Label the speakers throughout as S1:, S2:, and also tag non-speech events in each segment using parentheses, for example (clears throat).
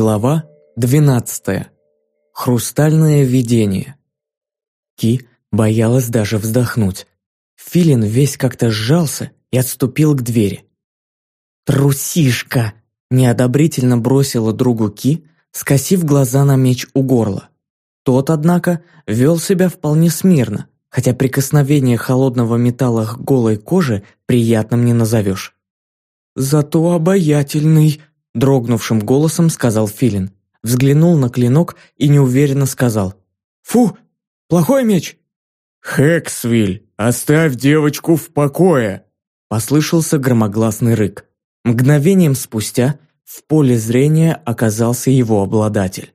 S1: Глава 12. Хрустальное видение. Ки боялась даже вздохнуть. Филин весь как-то сжался и отступил к двери. «Трусишка!» – неодобрительно бросила другу Ки, скосив глаза на меч у горла. Тот, однако, вел себя вполне смирно, хотя прикосновение холодного металла к голой коже приятным не назовешь. «Зато обаятельный!» Дрогнувшим голосом сказал Филин. Взглянул на клинок и неуверенно сказал. «Фу! Плохой меч!»
S2: «Хэксвиль, оставь девочку в покое!»
S1: Послышался громогласный рык. Мгновением спустя в поле зрения оказался его обладатель.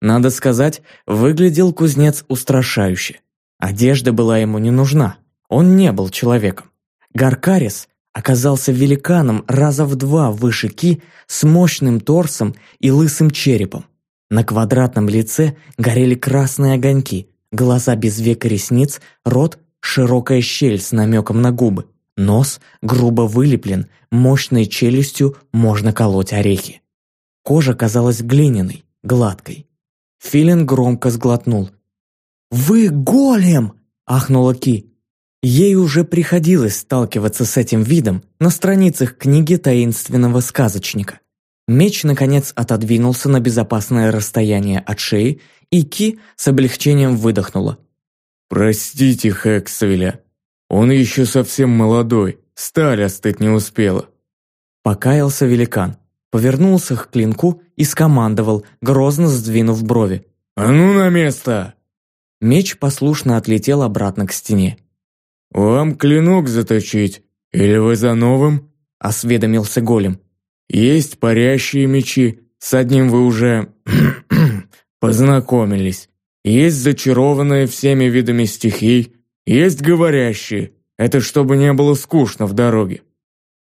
S1: Надо сказать, выглядел кузнец устрашающе. Одежда была ему не нужна, он не был человеком. Гаркарис оказался великаном раза в два выше Ки с мощным торсом и лысым черепом. На квадратном лице горели красные огоньки, глаза без века ресниц, рот – широкая щель с намеком на губы, нос грубо вылеплен, мощной челюстью можно колоть орехи. Кожа казалась глиняной, гладкой. Филин громко сглотнул. «Вы голем!» – ахнула Ки. Ей уже приходилось сталкиваться с этим видом на страницах книги таинственного сказочника. Меч, наконец, отодвинулся на безопасное расстояние от шеи, и Ки с облегчением выдохнула.
S2: «Простите, Хэксвеля, он еще совсем молодой, сталь остыть не успела».
S1: Покаялся великан, повернулся к клинку и скомандовал, грозно сдвинув брови.
S2: «А ну на место!»
S1: Меч послушно отлетел обратно к стене.
S2: «Вам клинок заточить? Или вы за новым?»
S1: – осведомился голем.
S2: «Есть парящие мечи, с одним вы уже (clears throat) познакомились. Есть зачарованные всеми видами стихий, есть говорящие. Это чтобы не было скучно в дороге».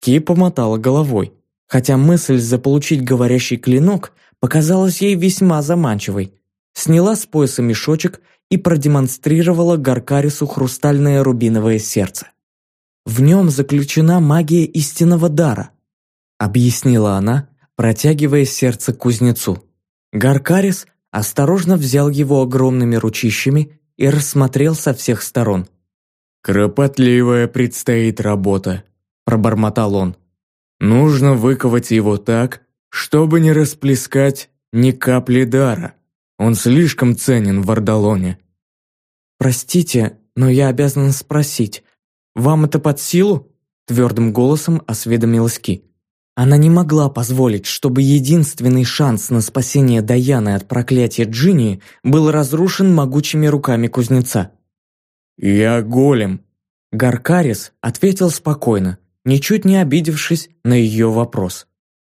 S1: Ки помотала головой, хотя мысль заполучить говорящий клинок показалась ей весьма заманчивой. Сняла с пояса мешочек и продемонстрировала Гаркарису хрустальное рубиновое сердце. «В нем заключена магия истинного дара», объяснила она, протягивая сердце кузнецу. Гаркарис осторожно взял его огромными ручищами и рассмотрел со всех сторон.
S2: «Кропотливая предстоит работа», – пробормотал он. «Нужно выковать его так, чтобы не расплескать ни капли дара. Он слишком ценен в Ардалоне».
S1: «Простите, но я обязана спросить, вам это под силу?» Твердым голосом осведомилась Ки. Она не могла позволить, чтобы единственный шанс на спасение Даяны от проклятия Джинни был разрушен могучими руками кузнеца.
S2: «Я голем», —
S1: Гаркарис ответил спокойно, ничуть не обидевшись на ее вопрос.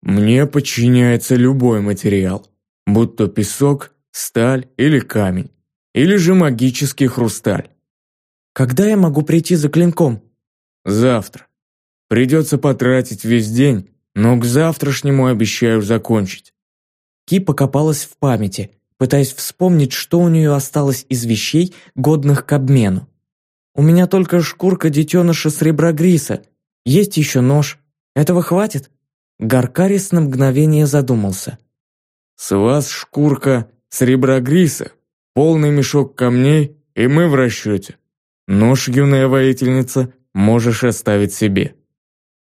S2: «Мне подчиняется любой материал, будь то песок, сталь или камень, или же магический хрусталь.
S1: Когда я могу прийти за клинком?
S2: Завтра. Придется потратить весь день, но к завтрашнему обещаю закончить.
S1: Ки покопалась в памяти, пытаясь вспомнить, что у нее осталось из вещей, годных к обмену. «У меня только шкурка детеныша с ребра гриса. Есть еще нож. Этого хватит?» Гаркарис на мгновение задумался.
S2: «С вас шкурка Сребра гриса, полный мешок камней, и мы в расчете. Нож, юная воительница, можешь оставить себе».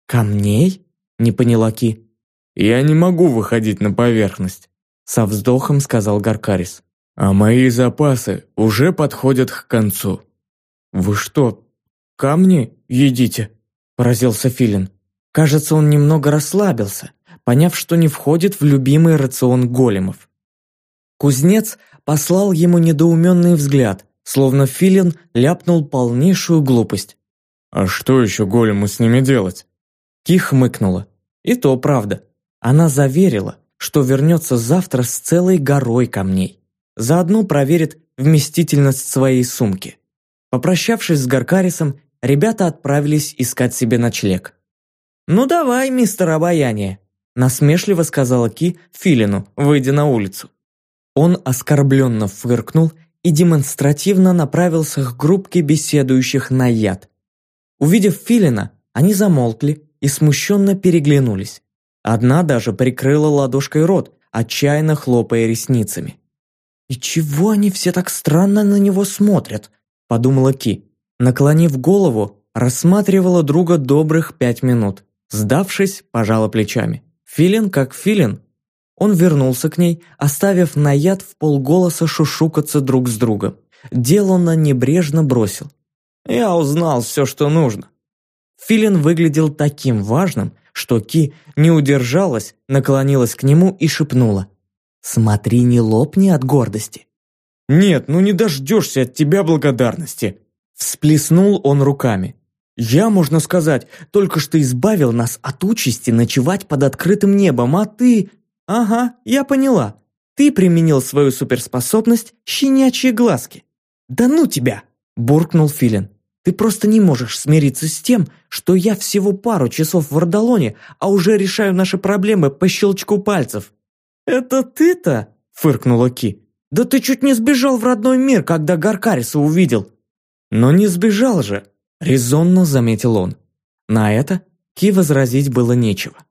S1: «Камней?» – не поняла Ки.
S2: «Я не могу выходить на поверхность», – со вздохом сказал Гаркарис. «А мои запасы уже подходят к концу».
S1: «Вы что, камни едите?» – поразился Филин. Кажется, он немного расслабился, поняв, что не входит в любимый рацион големов. Кузнец послал ему недоуменный взгляд, словно Филин ляпнул полнейшую глупость.
S2: «А что еще голему с ними делать?»
S1: Ких хмыкнула. И то правда. Она заверила, что вернется завтра с целой горой камней. Заодно проверит вместительность своей сумки. Попрощавшись с Гаркарисом, ребята отправились искать себе ночлег. «Ну давай, мистер Обаяние», насмешливо сказала Ки Филину, выйдя на улицу. Он оскорбленно фыркнул и демонстративно направился к группке беседующих на яд. Увидев Филина, они замолкли и смущенно переглянулись. Одна даже прикрыла ладошкой рот, отчаянно хлопая ресницами. «И чего они все так странно на него смотрят?» – подумала Ки. Наклонив голову, рассматривала друга добрых пять минут. Сдавшись, пожала плечами. Филин как филин. Он вернулся к ней, оставив наяд в полголоса шушукаться друг с другом. Деланно небрежно бросил. «Я узнал все, что нужно». Филин выглядел таким важным, что Ки не удержалась, наклонилась к нему и шепнула. «Смотри, не лопни от гордости».
S2: «Нет, ну не дождешься от тебя благодарности!»
S1: Всплеснул он руками. «Я, можно сказать, только что избавил нас от участи ночевать под открытым небом, а ты...» «Ага, я поняла. Ты применил свою суперспособность щенячьи глазки». «Да ну тебя!» – буркнул Филин. «Ты просто не можешь смириться с тем, что я всего пару часов в Ордалоне, а уже решаю наши проблемы по щелчку пальцев». «Это ты-то?» – фыркнула Ки. «Да ты чуть не сбежал в родной мир, когда Гаркариса увидел». «Но не сбежал же», – резонно заметил он. На это Ки возразить было нечего.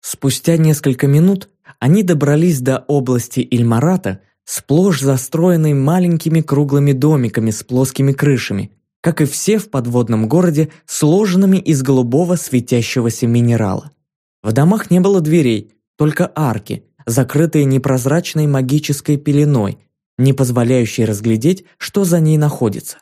S1: Спустя несколько минут они добрались до области Ильмарата, сплошь застроенной маленькими круглыми домиками с плоскими крышами, как и все в подводном городе, сложенными из голубого светящегося минерала. В домах не было дверей, только арки, закрытые непрозрачной магической пеленой, не позволяющей разглядеть, что за ней находится.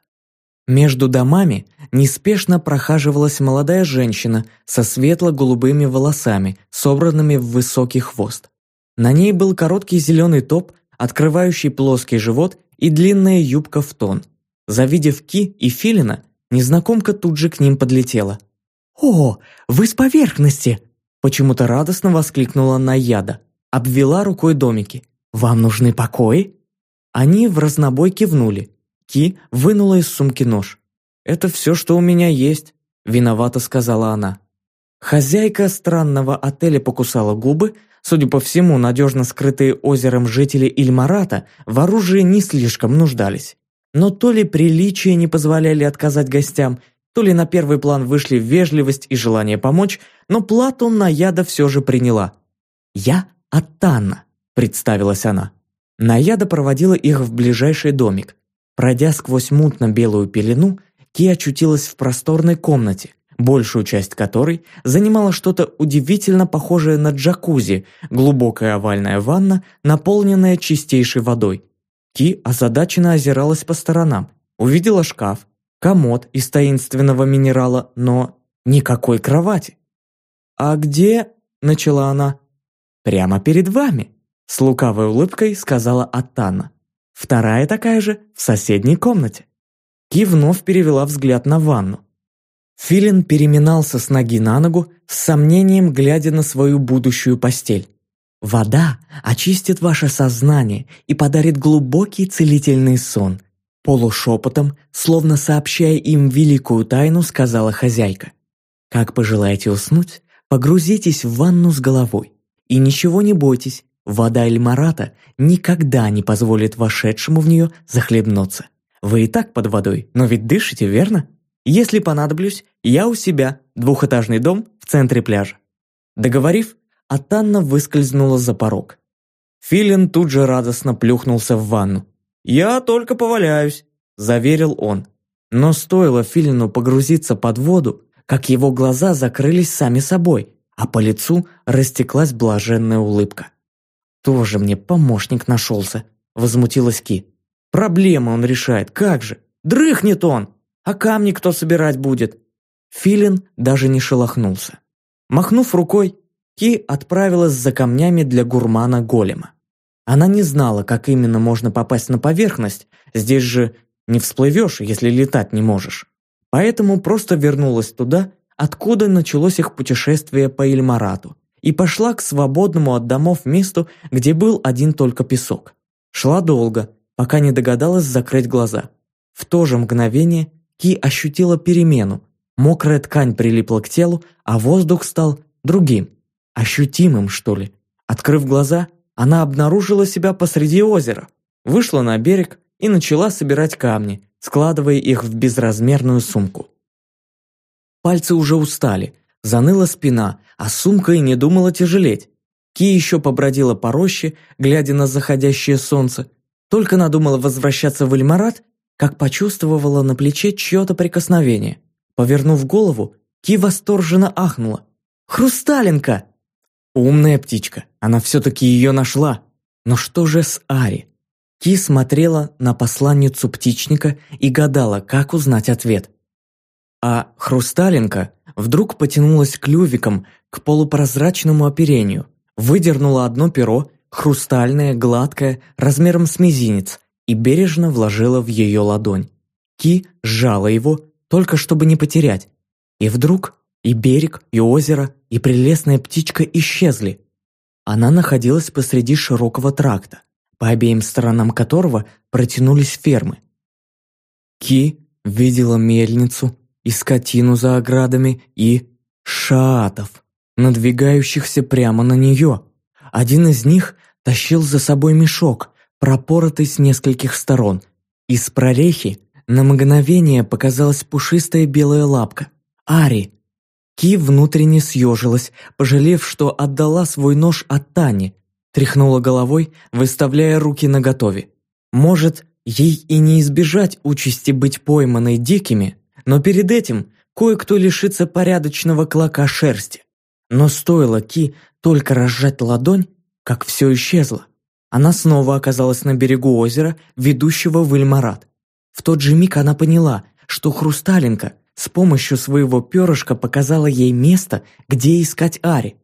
S1: Между домами неспешно прохаживалась молодая женщина со светло-голубыми волосами, собранными в высокий хвост. На ней был короткий зеленый топ, открывающий плоский живот и длинная юбка в тон. Завидев Ки и Филина, незнакомка тут же к ним подлетела. «О, вы с поверхности!» Почему-то радостно воскликнула Наяда, обвела рукой домики. «Вам нужны покои?» Они в разнобой кивнули. Ки вынула из сумки нож. «Это все, что у меня есть», – виновато сказала она. Хозяйка странного отеля покусала губы, судя по всему, надежно скрытые озером жители Ильмарата в оружии не слишком нуждались. Но то ли приличия не позволяли отказать гостям, то ли на первый план вышли вежливость и желание помочь, но плату на яда все же приняла. «Я Аттанна», – представилась она. Наяда проводила их в ближайший домик. Пройдя сквозь мутно-белую пелену, Ки очутилась в просторной комнате, большую часть которой занимала что-то удивительно похожее на джакузи, глубокая овальная ванна, наполненная чистейшей водой. Ки озадаченно озиралась по сторонам, увидела шкаф, комод из таинственного минерала, но никакой кровати. «А где?» – начала она. «Прямо перед вами», – с лукавой улыбкой сказала Аттана. Вторая такая же в соседней комнате. Ки вновь перевела взгляд на ванну. Филин переминался с ноги на ногу, с сомнением глядя на свою будущую постель. «Вода очистит ваше сознание и подарит глубокий целительный сон», полушепотом, словно сообщая им великую тайну, сказала хозяйка. «Как пожелаете уснуть, погрузитесь в ванну с головой. И ничего не бойтесь, Вода Эльмарата никогда не позволит вошедшему в нее захлебнуться. Вы и так под водой, но ведь дышите, верно? Если понадоблюсь, я у себя, двухэтажный дом в центре пляжа». Договорив, Атанна выскользнула за порог. Филин тут же радостно плюхнулся в ванну. «Я только поваляюсь», – заверил он. Но стоило Филину погрузиться под воду, как его глаза закрылись сами собой, а по лицу растеклась блаженная улыбка. «Тоже мне помощник нашелся», – возмутилась Ки. «Проблемы он решает, как же? Дрыхнет он! А камни кто собирать будет?» Филин даже не шелохнулся. Махнув рукой, Ки отправилась за камнями для гурмана голема. Она не знала, как именно можно попасть на поверхность, здесь же не всплывешь, если летать не можешь. Поэтому просто вернулась туда, откуда началось их путешествие по Ильмарату, и пошла к свободному от домов месту, где был один только песок. Шла долго, пока не догадалась закрыть глаза. В то же мгновение Ки ощутила перемену. Мокрая ткань прилипла к телу, а воздух стал другим, ощутимым, что ли. Открыв глаза, она обнаружила себя посреди озера, вышла на берег и начала собирать камни, складывая их в безразмерную сумку. Пальцы уже устали, заныла спина, а сумка и не думала тяжелеть. Ки еще побродила по роще, глядя на заходящее солнце. Только надумала возвращаться в Эльмарат, как почувствовала на плече чье-то прикосновение. Повернув голову, Ки восторженно ахнула. «Хрусталинка!» Умная птичка, она все-таки ее нашла. Но что же с Ари? Ки смотрела на посланницу птичника и гадала, как узнать ответ. А Хрусталинка вдруг потянулась клювиком к полупрозрачному оперению, выдернула одно перо, хрустальное, гладкое, размером с мизинец, и бережно вложила в ее ладонь. Ки сжала его, только чтобы не потерять. И вдруг и берег, и озеро, и прелестная птичка исчезли. Она находилась посреди широкого тракта, по обеим сторонам которого протянулись фермы. Ки видела мельницу и скотину за оградами и шаатов, надвигающихся прямо на нее. Один из них тащил за собой мешок, пропоротый с нескольких сторон. Из прорехи на мгновение показалась пушистая белая лапка. Ари. Ки внутренне съежилась, пожалев, что отдала свой нож от Тани, тряхнула головой, выставляя руки наготове. Может, ей и не избежать участи быть пойманной дикими, но перед этим кое-кто лишится порядочного клока шерсти. Но стоило Ки только разжать ладонь, как все исчезло. Она снова оказалась на берегу озера, ведущего в Ильмарат. В тот же миг она поняла, что Хрусталинка с помощью своего перышка показала ей место, где искать Ари.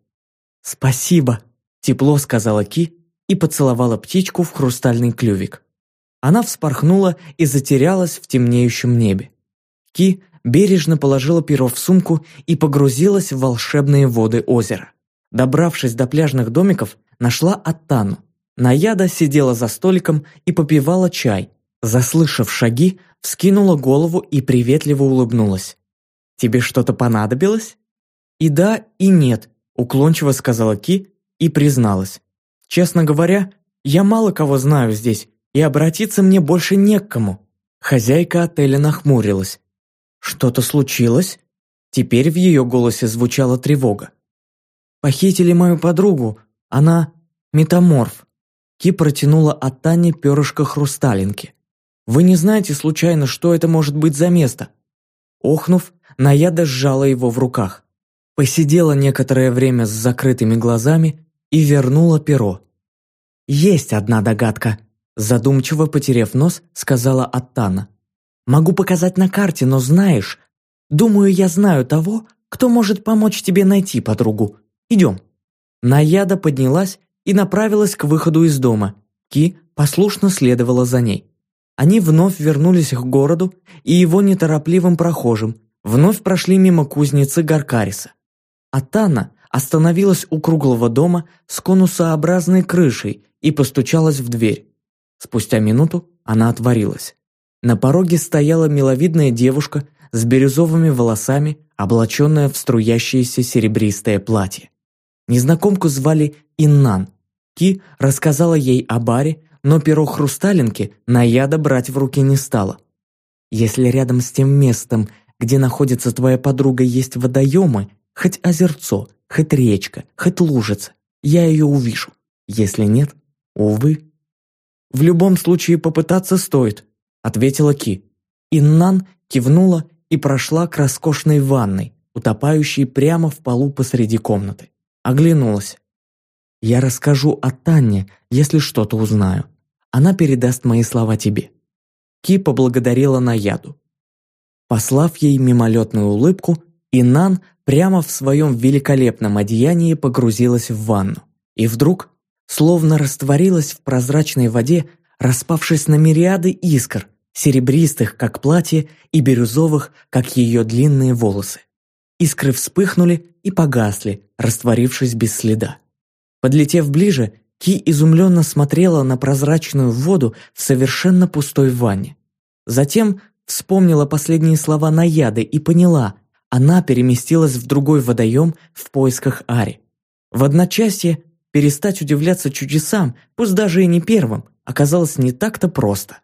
S1: «Спасибо», – тепло сказала Ки и поцеловала птичку в хрустальный клювик. Она вспорхнула и затерялась в темнеющем небе. Ки бережно положила перо в сумку и погрузилась в волшебные воды озера. Добравшись до пляжных домиков, нашла Аттану. Наяда сидела за столиком и попивала чай. Заслышав шаги, вскинула голову и приветливо улыбнулась. «Тебе что-то понадобилось?» «И да, и нет», – уклончиво сказала Ки и призналась. «Честно говоря, я мало кого знаю здесь, и обратиться мне больше не к кому». Хозяйка отеля нахмурилась. «Что-то случилось?» Теперь в ее голосе звучала тревога. «Похитили мою подругу. Она метаморф». Ки протянула от Тани перышко хрусталинки. «Вы не знаете случайно, что это может быть за место?» Охнув, Наяда сжала его в руках. Посидела некоторое время с закрытыми глазами и вернула перо. «Есть одна догадка», задумчиво потеряв нос, сказала Аттана. Могу показать на карте, но знаешь, думаю, я знаю того, кто может помочь тебе найти подругу. Идем». Наяда поднялась и направилась к выходу из дома. Ки послушно следовала за ней. Они вновь вернулись к городу и его неторопливым прохожим, вновь прошли мимо кузницы Гаркариса. Атана остановилась у круглого дома с конусообразной крышей и постучалась в дверь. Спустя минуту она отворилась. На пороге стояла миловидная девушка с бирюзовыми волосами, облаченная в струящееся серебристое платье. Незнакомку звали Иннан. Ки рассказала ей о баре, но перо хрусталинки Наяда брать в руки не стала. «Если рядом с тем местом, где находится твоя подруга, есть водоемы, хоть озерцо, хоть речка, хоть лужица, я ее увижу. Если нет, увы». «В любом случае попытаться стоит», ответила Ки. Иннан кивнула и прошла к роскошной ванной, утопающей прямо в полу посреди комнаты. Оглянулась. «Я расскажу о Танне, если что-то узнаю. Она передаст мои слова тебе». Ки поблагодарила Наяду. Послав ей мимолетную улыбку, Инан прямо в своем великолепном одеянии погрузилась в ванну. И вдруг, словно растворилась в прозрачной воде, распавшись на мириады искр, серебристых, как платье, и бирюзовых, как ее длинные волосы. Искры вспыхнули и погасли, растворившись без следа. Подлетев ближе, Ки изумленно смотрела на прозрачную воду в совершенно пустой ванне. Затем вспомнила последние слова Наяды и поняла, она переместилась в другой водоем в поисках Ари. В одночасье перестать удивляться чудесам, пусть даже и не первым, оказалось не так-то просто.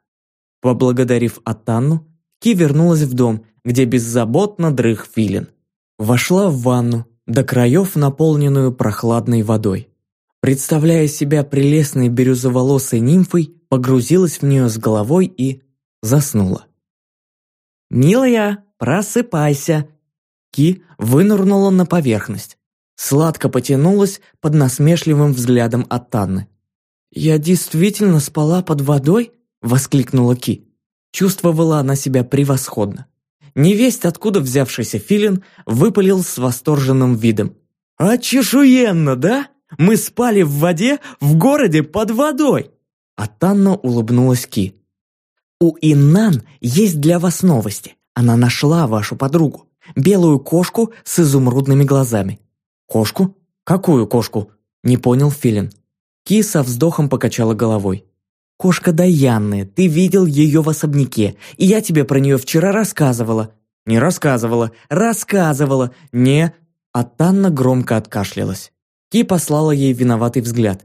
S1: Поблагодарив Атанну, Ки вернулась в дом, где беззаботно дрых филин. Вошла в ванну, до краев наполненную прохладной водой. представляя себя прелестной бирюзоволосой нимфой, погрузилась в нее с головой и заснула. «Милая, просыпайся!» Ки вынырнула на поверхность. Сладко потянулась под насмешливым взглядом от Танны. «Я действительно спала под водой?» – воскликнула Ки. Чувствовала она себя превосходно. Невесть, откуда взявшийся филин, выпалил с восторженным видом. «А да? Мы спали в воде в городе под водой!» А Танна улыбнулась Ки. «У Иннан есть для вас новости. Она нашла вашу подругу, белую кошку с изумрудными глазами». «Кошку? Какую кошку?» – не понял Филин. Ки со вздохом покачала головой. «Кошка Даяны, ты видел ее в особняке, и я тебе про нее вчера рассказывала». «Не рассказывала, рассказывала, не...» А Танна громко откашлялась. Ки послала ей виноватый взгляд.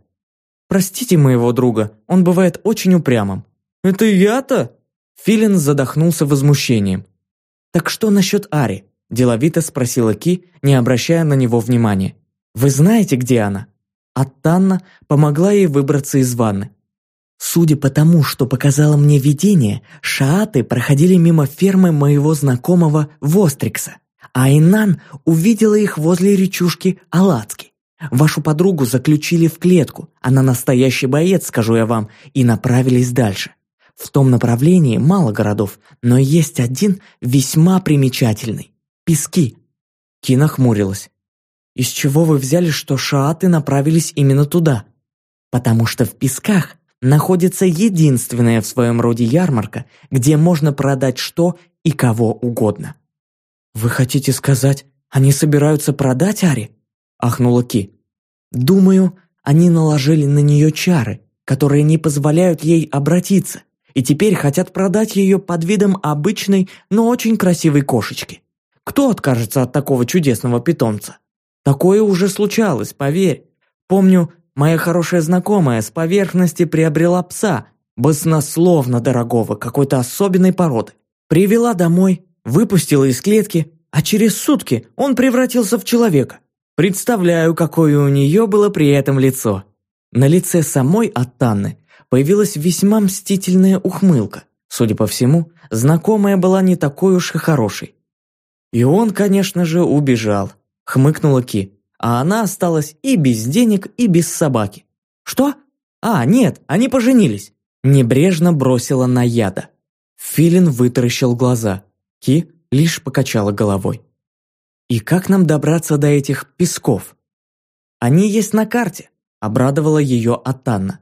S1: «Простите моего друга, он бывает очень упрямым». «Это я-то?» Филин задохнулся возмущением. «Так что насчет Ари?» – деловито спросила Ки, не обращая на него внимания. «Вы знаете, где она?» А Танна помогла ей выбраться из ванны. Судя по тому, что показало мне видение, шааты проходили мимо фермы моего знакомого Вострикса, а Инан увидела их возле речушки Алацки. Вашу подругу заключили в клетку, она настоящий боец, скажу я вам, и направились дальше. В том направлении мало городов, но есть один весьма примечательный – Пески. Кина хмурилась. «Из чего вы взяли, что шааты направились именно туда?» «Потому что в Песках находится единственная в своем роде ярмарка, где можно продать что и кого угодно. «Вы хотите сказать, они собираются продать Ари?» – ахнула Ки. «Думаю, они наложили на нее чары, которые не позволяют ей обратиться, и теперь хотят продать ее под видом обычной, но очень красивой кошечки. Кто откажется от такого чудесного питомца? Такое уже случалось, поверь. Помню, Моя хорошая знакомая с поверхности приобрела пса, баснословно дорогого, какой-то особенной породы. Привела домой, выпустила из клетки, а через сутки он превратился в человека. Представляю, какое у нее было при этом лицо. На лице самой Аттанны появилась весьма мстительная ухмылка. Судя по всему, знакомая была не такой уж и хорошей. И он, конечно же, убежал, хмыкнула Ки а она осталась и без денег, и без собаки. Что? А, нет, они поженились. Небрежно бросила на яда. Филин вытаращил глаза. Ки лишь покачала головой. «И как нам добраться до этих песков?» «Они есть на карте», – обрадовала ее Атанна.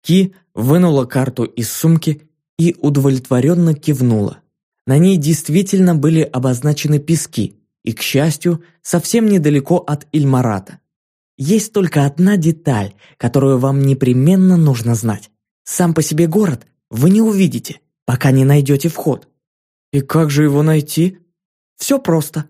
S1: Ки вынула карту из сумки и удовлетворенно кивнула. На ней действительно были обозначены пески, и, к счастью, совсем недалеко от Ильмарата. Есть только одна деталь, которую вам непременно нужно знать. Сам по себе город вы не увидите, пока не найдете вход. И как же его найти? Все просто.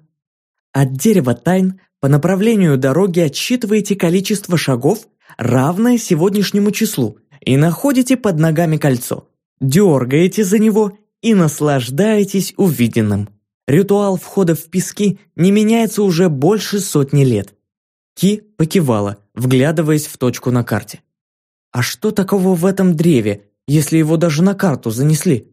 S1: От дерева тайн по направлению дороги отсчитываете количество шагов, равное сегодняшнему числу, и находите под ногами кольцо. Дергаете за него и наслаждаетесь увиденным. Ритуал входа в пески не меняется уже больше сотни лет. Ки покивала, вглядываясь в точку на карте. А что такого в этом древе, если его даже на карту занесли?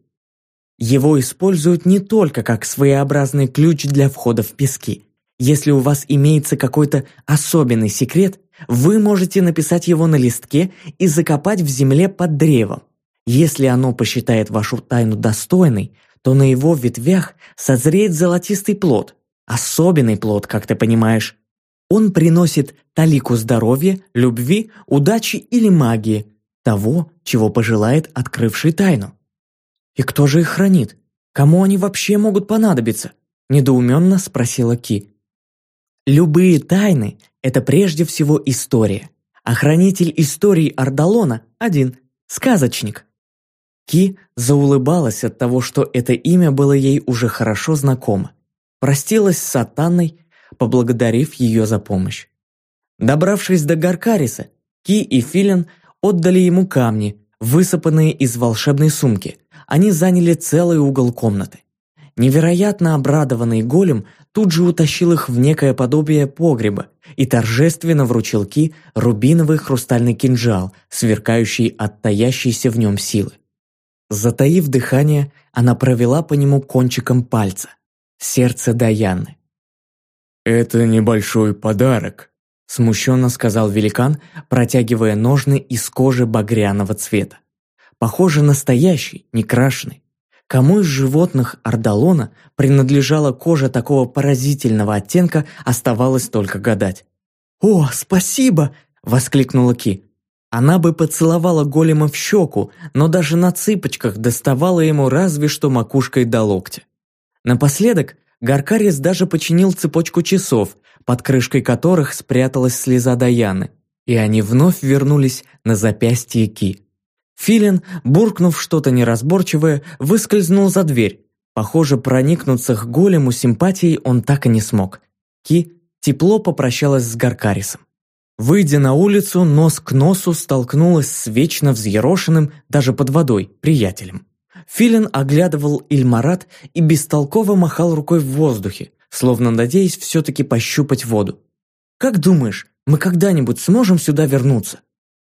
S1: Его используют не только как своеобразный ключ для входа в пески. Если у вас имеется какой-то особенный секрет, вы можете написать его на листке и закопать в земле под древом. Если оно посчитает вашу тайну достойной, то на его ветвях созреет золотистый плод. Особенный плод, как ты понимаешь. Он приносит талику здоровья, любви, удачи или магии, того, чего пожелает открывший тайну. «И кто же их хранит? Кому они вообще могут понадобиться?» – недоуменно спросила Ки. «Любые тайны – это прежде всего история. А хранитель истории Ардалона один – сказочник. Ки заулыбалась от того, что это имя было ей уже хорошо знакомо. Простилась с Сатанной, поблагодарив ее за помощь. Добравшись до Гаркариса, Ки и Филин отдали ему камни, высыпанные из волшебной сумки. Они заняли целый угол комнаты. Невероятно обрадованный голем тут же утащил их в некое подобие погреба и торжественно вручил Ки рубиновый хрустальный кинжал, сверкающий от таящейся в нем силы. Затаив дыхание, она провела по нему кончиком пальца. Сердце Даяны.
S2: «Это небольшой подарок», – смущенно сказал великан, протягивая ножны из кожи багряного цвета. Похоже, настоящий, не крашеный. Кому из животных Ардалона принадлежала кожа такого поразительного оттенка, оставалось только гадать. «О, спасибо!» – воскликнула Ки. Она бы поцеловала голема в щеку, но даже на цыпочках доставала ему разве что макушкой до локтя. Напоследок Гаркарис даже починил цепочку часов, под крышкой которых спряталась слеза Даяны, и они вновь вернулись на запястье Ки. Филин, буркнув что-то неразборчивое, выскользнул за дверь. Похоже, проникнуться к голему симпатией он так и не смог. Ки тепло попрощалась с Гаркарисом. Выйдя на улицу, нос к носу столкнулась с вечно взъерошенным, даже под водой, приятелем. Филин оглядывал Ильмарат и бестолково махал рукой в воздухе, словно надеясь все-таки пощупать воду. «Как думаешь, мы когда-нибудь сможем сюда вернуться?»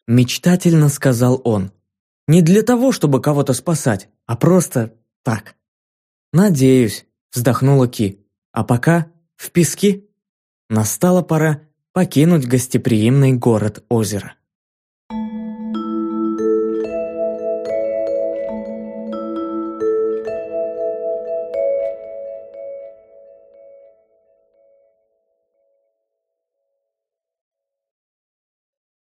S2: Мечтательно сказал он. Не для того, чтобы кого-то спасать, а просто так. «Надеюсь», – вздохнула Ки. «А пока в пески». Настала пора покинуть гостеприимный город озера.